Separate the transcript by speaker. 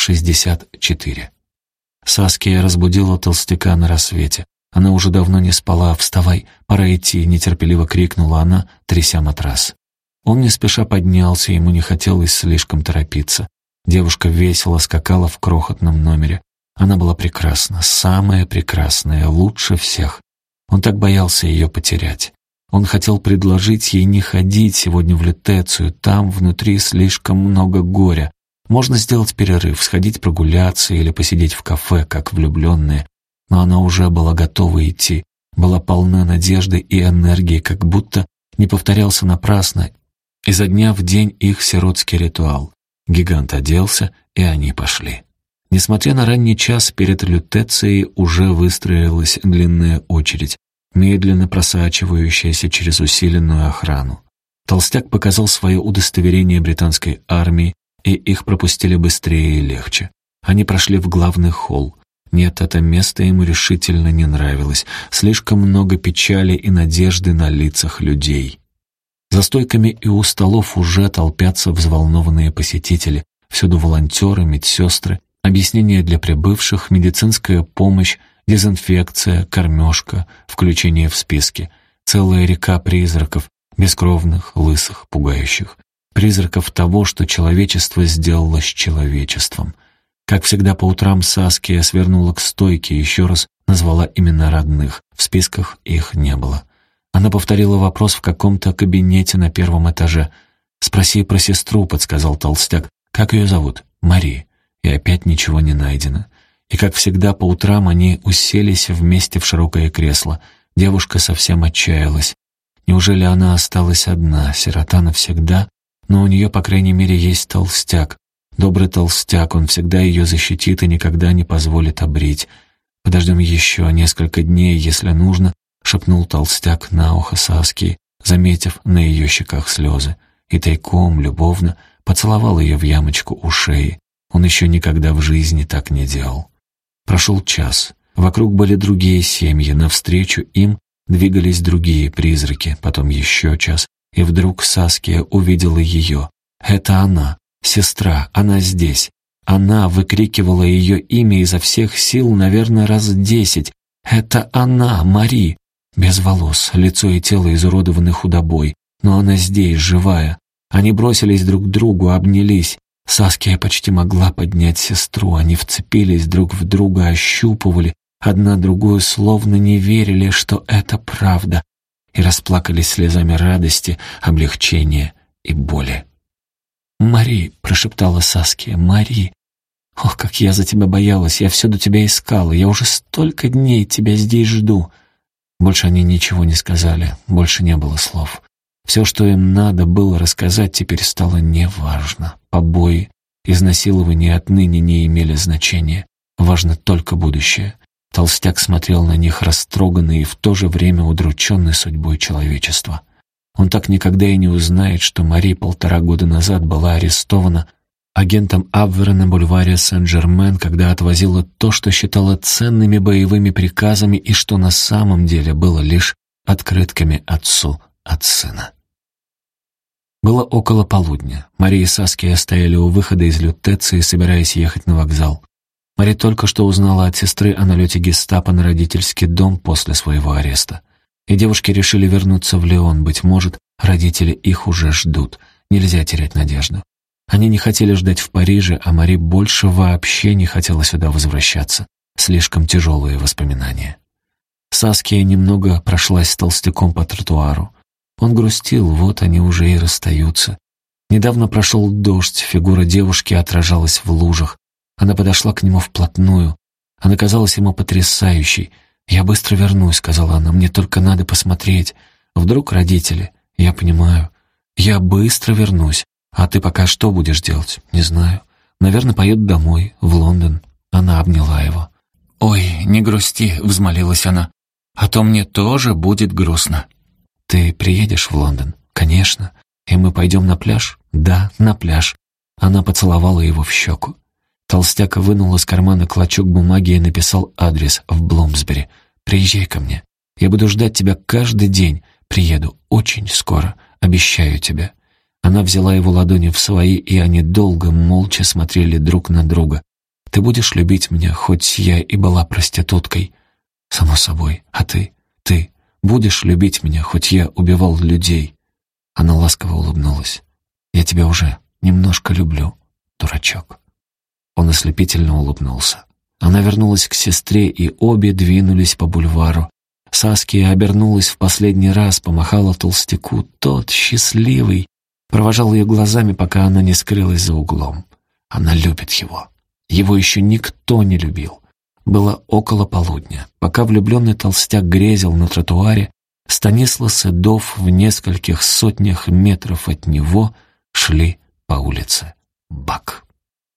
Speaker 1: 64. Саския разбудила толстяка на рассвете. Она уже давно не спала. «Вставай, пора идти!» — нетерпеливо крикнула она, тряся матрас. Он не спеша поднялся, ему не хотелось слишком торопиться. Девушка весело скакала в крохотном номере. Она была прекрасна, самая прекрасная, лучше всех. Он так боялся ее потерять. Он хотел предложить ей не ходить сегодня в Лютецию, там внутри слишком много горя. Можно сделать перерыв, сходить прогуляться или посидеть в кафе, как влюбленные. Но она уже была готова идти, была полна надежды и энергии, как будто не повторялся напрасно. Изо дня в день их сиротский ритуал. Гигант оделся, и они пошли. Несмотря на ранний час, перед лютецией уже выстроилась длинная очередь медленно просачивающаяся через усиленную охрану. Толстяк показал свое удостоверение британской армии, и их пропустили быстрее и легче. Они прошли в главный холл. Нет, это место ему решительно не нравилось. Слишком много печали и надежды на лицах людей. За стойками и у столов уже толпятся взволнованные посетители. Всюду волонтеры, медсестры, объяснения для прибывших, медицинская помощь, Дезинфекция, кормежка, включение в списки. Целая река призраков, бескровных, лысых, пугающих. Призраков того, что человечество сделало с человечеством. Как всегда по утрам Саския свернула к стойке и еще раз назвала имена родных. В списках их не было. Она повторила вопрос в каком-то кабинете на первом этаже. «Спроси про сестру», — подсказал толстяк. «Как ее зовут?» «Мари». И опять ничего не найдено. И, как всегда, по утрам они уселись вместе в широкое кресло. Девушка совсем отчаялась. Неужели она осталась одна, сирота навсегда? Но у нее, по крайней мере, есть толстяк. Добрый толстяк, он всегда ее защитит и никогда не позволит обрить. «Подождем еще несколько дней, если нужно», — шепнул толстяк на ухо Саски, заметив на ее щеках слезы. И тайком, любовно, поцеловал ее в ямочку у шеи. Он еще никогда в жизни так не делал. Прошел час. Вокруг были другие семьи, навстречу им двигались другие призраки, потом еще час. И вдруг Саския увидела ее. Это она, сестра, она здесь. Она выкрикивала ее имя изо всех сил, наверное, раз десять. Это она, Мари. Без волос, лицо и тело изуродованы худобой. Но она здесь, живая. Они бросились друг к другу, обнялись. Саския почти могла поднять сестру, они вцепились друг в друга, ощупывали, одна другую словно не верили, что это правда, и расплакались слезами радости, облегчения и боли. «Мари», — прошептала Саския, — «Мари, ох, как я за тебя боялась, я всюду тебя искала, я уже столько дней тебя здесь жду». Больше они ничего не сказали, больше не было слов. Все, что им надо было рассказать, теперь стало неважно. Побои, изнасилования отныне не имели значения. Важно только будущее. Толстяк смотрел на них растроганный и в то же время удрученный судьбой человечества. Он так никогда и не узнает, что Мари полтора года назад была арестована агентом Абвера на бульваре Сен-Жермен, когда отвозила то, что считала ценными боевыми приказами и что на самом деле было лишь открытками отцу от сына. Было около полудня. Мария и Саския стояли у выхода из Лютеции, собираясь ехать на вокзал. Мария только что узнала от сестры о налете гестапо на родительский дом после своего ареста. И девушки решили вернуться в Леон. Быть может, родители их уже ждут. Нельзя терять надежду. Они не хотели ждать в Париже, а Мари больше вообще не хотела сюда возвращаться. Слишком тяжелые воспоминания. Саския немного прошлась толстяком по тротуару. Он грустил, вот они уже и расстаются. Недавно прошел дождь, фигура девушки отражалась в лужах. Она подошла к нему вплотную. Она казалась ему потрясающей. «Я быстро вернусь», — сказала она, — «мне только надо посмотреть. Вдруг родители? Я понимаю. Я быстро вернусь. А ты пока что будешь делать? Не знаю. Наверное, поеду домой, в Лондон». Она обняла его. «Ой, не грусти», — взмолилась она. «А то мне тоже будет грустно». «Ты приедешь в Лондон?» «Конечно. И мы пойдем на пляж?» «Да, на пляж». Она поцеловала его в щеку. Толстяк вынул из кармана клочок бумаги и написал адрес в Бломсбери. «Приезжай ко мне. Я буду ждать тебя каждый день. Приеду очень скоро. Обещаю тебе». Она взяла его ладони в свои, и они долго, молча смотрели друг на друга. Ты будешь любить меня, хоть я и была проституткой. Само собой. А ты? Ты будешь любить меня, хоть я убивал людей?» Она ласково улыбнулась. «Я тебя уже немножко люблю, дурачок». Он ослепительно улыбнулся. Она вернулась к сестре, и обе двинулись по бульвару. Саския обернулась в последний раз, помахала толстяку. Тот, счастливый, провожал ее глазами, пока она не скрылась за углом. Она любит его. Его еще никто не любил. Было около полудня. Пока влюбленный толстяк грезил на тротуаре, Станислас и Дов в нескольких сотнях метров от него шли по улице Бак.